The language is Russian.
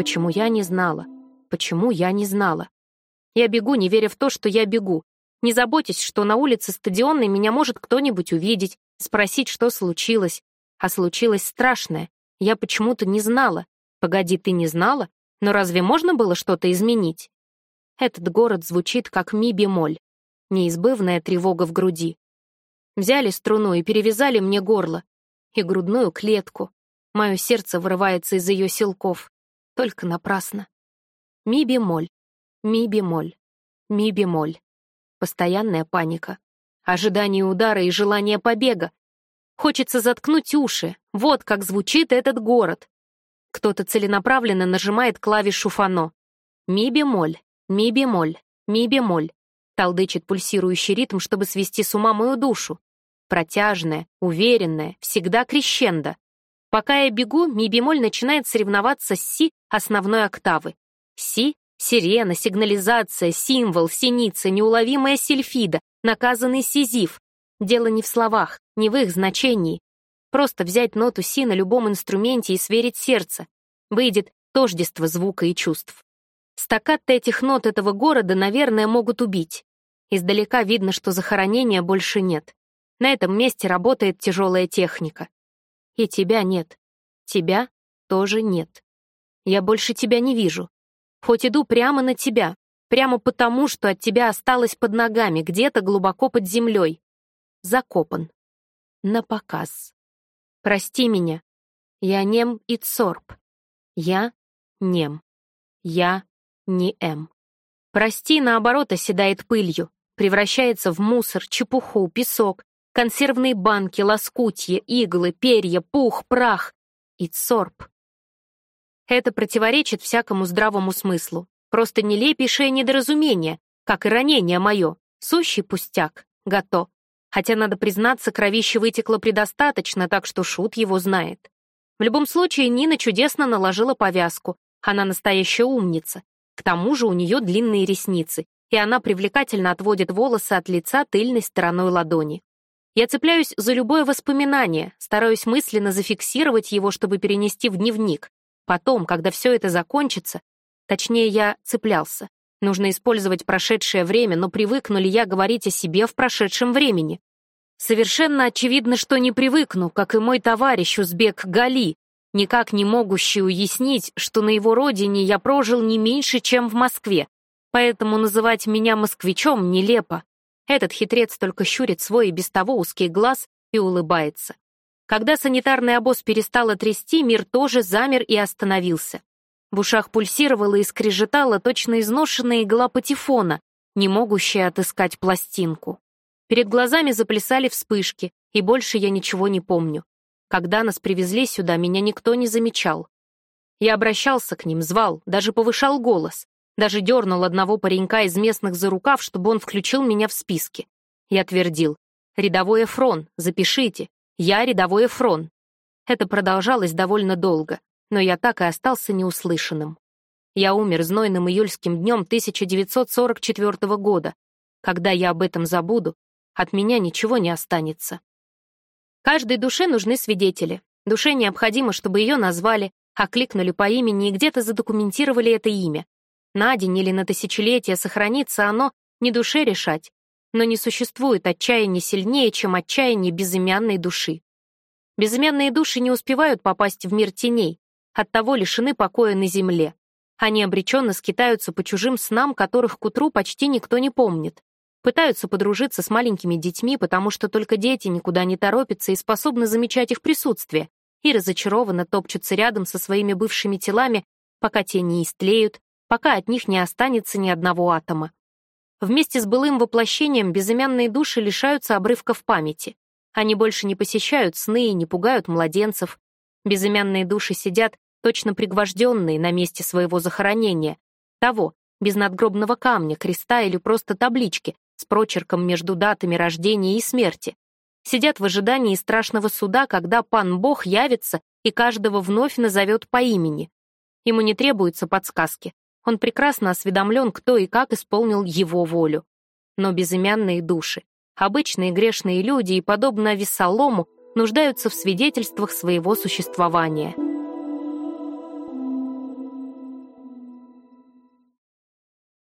Почему я не знала? Почему я не знала? Я бегу, не веря в то, что я бегу. Не заботьтесь, что на улице стадионной меня может кто-нибудь увидеть, спросить, что случилось. А случилось страшное. Я почему-то не знала. Погоди, ты не знала? Но разве можно было что-то изменить? Этот город звучит как ми-бемоль. Неизбывная тревога в груди. Взяли струну и перевязали мне горло. И грудную клетку. Мое сердце вырывается из ее силков. Только напрасно. Ми-бемоль. Ми-бемоль. Ми-бемоль. Постоянная паника. Ожидание удара и желание побега. Хочется заткнуть уши. Вот как звучит этот город. Кто-то целенаправленно нажимает клавишу фано. Ми-бемоль, ми-бемоль, ми-бемоль. Толдычит пульсирующий ритм, чтобы свести с ума мою душу. Протяжная, уверенная, всегда крещендо. Пока я бегу, ми-бемоль начинает соревноваться с си основной октавы. Си — сирена, сигнализация, символ, синица, неуловимая сильфида, наказанный сизиф. Дело не в словах, не в их значении. Просто взять ноту си на любом инструменте и сверить сердце. Выйдет тождество звука и чувств. Стаккатто этих нот этого города, наверное, могут убить. Издалека видно, что захоронения больше нет. На этом месте работает тяжелая техника. И тебя нет. Тебя тоже нет. Я больше тебя не вижу. Хоть иду прямо на тебя, прямо потому, что от тебя осталось под ногами, где-то глубоко под землей. Закопан. На показ. Прости меня. Я нем и цорб. Я нем. Я не М. Прости, наоборот, оседает пылью, превращается в мусор, чепуху, песок, консервные банки, лоскутья, иглы, перья, пух, прах и цорб. Это противоречит всякому здравому смыслу. Просто нелепейшее недоразумение, как и ранение мое. Сущий пустяк. Гото. Хотя, надо признаться, кровище вытекло предостаточно, так что Шут его знает. В любом случае, Нина чудесно наложила повязку. Она настоящая умница. К тому же у нее длинные ресницы, и она привлекательно отводит волосы от лица тыльной стороной ладони. Я цепляюсь за любое воспоминание, стараюсь мысленно зафиксировать его, чтобы перенести в дневник. Потом, когда все это закончится, точнее, я цеплялся. Нужно использовать прошедшее время, но привыкну ли я говорить о себе в прошедшем времени? Совершенно очевидно, что не привыкну, как и мой товарищ Узбек Гали, никак не могущий уяснить, что на его родине я прожил не меньше, чем в Москве, поэтому называть меня москвичом нелепо. Этот хитрец только щурит свой и без того узкий глаз и улыбается. Когда санитарный обоз перестал трясти, мир тоже замер и остановился. В ушах пульсировала и скрежетала точно изношенная игла патефона, не могущая отыскать пластинку. Перед глазами заплясали вспышки, и больше я ничего не помню. Когда нас привезли сюда, меня никто не замечал. Я обращался к ним, звал, даже повышал голос. Даже дернул одного паренька из местных за рукав, чтобы он включил меня в списки. Я твердил, «Рядовой Эфрон, запишите, я рядовой Эфрон». Это продолжалось довольно долго, но я так и остался неуслышанным. Я умер знойным июльским днем 1944 года. Когда я об этом забуду, от меня ничего не останется. Каждой душе нужны свидетели. Душе необходимо, чтобы ее назвали, окликнули по имени и где-то задокументировали это имя. На день или на тысячелетие сохранится оно, не душе решать. Но не существует отчаяния сильнее, чем отчаяние безымянной души. Безымянные души не успевают попасть в мир теней, оттого лишены покоя на земле. Они обреченно скитаются по чужим снам, которых к утру почти никто не помнит. Пытаются подружиться с маленькими детьми, потому что только дети никуда не торопятся и способны замечать их присутствие, и разочарованно топчутся рядом со своими бывшими телами, пока те не истлеют, пока от них не останется ни одного атома. Вместе с былым воплощением безымянные души лишаются обрывков памяти. Они больше не посещают сны и не пугают младенцев. Безымянные души сидят, точно пригвожденные на месте своего захоронения. Того, без надгробного камня, креста или просто таблички с прочерком между датами рождения и смерти. Сидят в ожидании страшного суда, когда пан Бог явится и каждого вновь назовет по имени. Ему не требуются подсказки. Он прекрасно осведомлен, кто и как исполнил его волю. Но безымянные души, обычные грешные люди и, подобно Виссалому, нуждаются в свидетельствах своего существования —